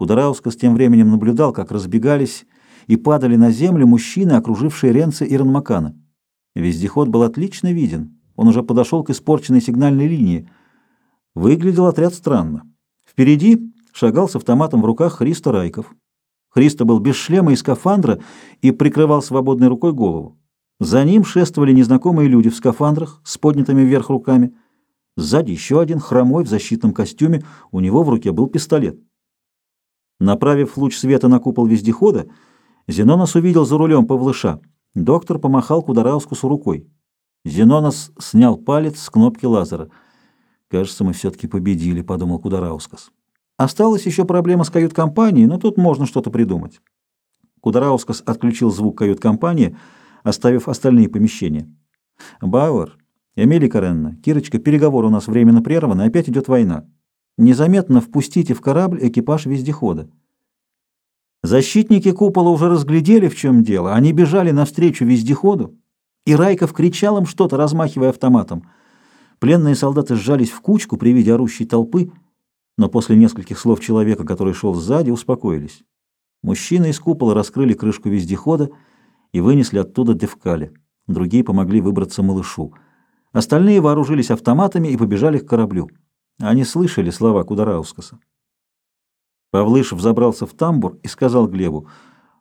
Кудараускас тем временем наблюдал, как разбегались и падали на землю мужчины, окружившие Ренца и Ранмакана. Вездеход был отлично виден. Он уже подошел к испорченной сигнальной линии. Выглядел отряд странно. Впереди шагал с автоматом в руках Христо Райков. Христо был без шлема и скафандра и прикрывал свободной рукой голову. За ним шествовали незнакомые люди в скафандрах с поднятыми вверх руками. Сзади еще один, хромой, в защитном костюме, у него в руке был пистолет. Направив луч света на купол вездехода, Зенонос увидел за рулем Павлыша. Доктор помахал Кудараускусу рукой. Зенонос снял палец с кнопки лазера. «Кажется, мы все-таки победили», — подумал Кудараускас. Осталась еще проблема с кают-компанией, но тут можно что-то придумать. Кудараускас отключил звук кают-компании, оставив остальные помещения. «Бауэр, Эмили Каренна, Кирочка, переговор у нас временно прерван, и опять идет война. Незаметно впустите в корабль экипаж вездехода». Защитники купола уже разглядели, в чем дело. Они бежали навстречу вездеходу, и Райков кричал им что-то, размахивая автоматом. Пленные солдаты сжались в кучку при виде орущей толпы, но после нескольких слов человека, который шел сзади, успокоились. Мужчины из купола раскрыли крышку вездехода и вынесли оттуда девкали. Другие помогли выбраться малышу. Остальные вооружились автоматами и побежали к кораблю. Они слышали слова Кудараускаса. Павлыш взобрался в тамбур и сказал Глебу,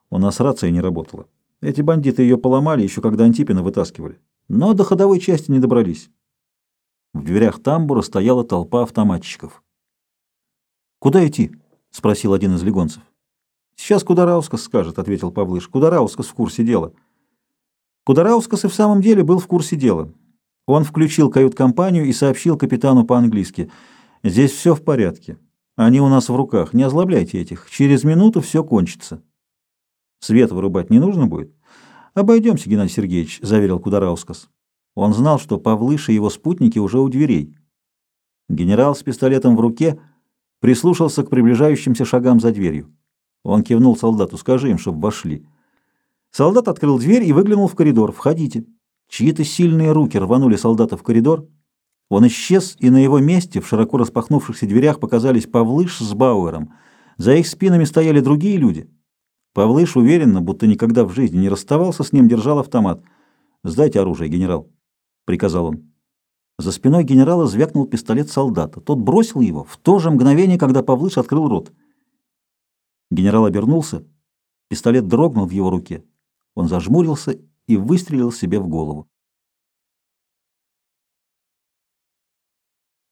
«У нас рация не работала. Эти бандиты ее поломали, еще когда Антипина вытаскивали. Но до ходовой части не добрались». В дверях тамбура стояла толпа автоматчиков. «Куда идти?» — спросил один из легонцев. «Сейчас Кудараускас скажет», — ответил Павлыш. «Кудараускас в курсе дела». Кудараускас и в самом деле был в курсе дела. Он включил кают-компанию и сообщил капитану по-английски. «Здесь все в порядке. Они у нас в руках. Не озлобляйте этих. Через минуту все кончится». «Свет вырубать не нужно будет?» «Обойдемся, Геннадий Сергеевич», — заверил Кудараускас. Он знал, что Павлыш и его спутники уже у дверей. Генерал с пистолетом в руке прислушался к приближающимся шагам за дверью. Он кивнул солдату. «Скажи им, чтобы вошли». Солдат открыл дверь и выглянул в коридор. «Входите». Чьи-то сильные руки рванули солдата в коридор. Он исчез, и на его месте в широко распахнувшихся дверях показались Павлыш с Бауэром. За их спинами стояли другие люди. Павлыш уверенно, будто никогда в жизни не расставался с ним, держал автомат. «Сдайте оружие, генерал», — приказал он. За спиной генерала звякнул пистолет солдата. Тот бросил его в то же мгновение, когда Павлыш открыл рот. Генерал обернулся. Пистолет дрогнул в его руке. Он зажмурился и выстрелил себе в голову.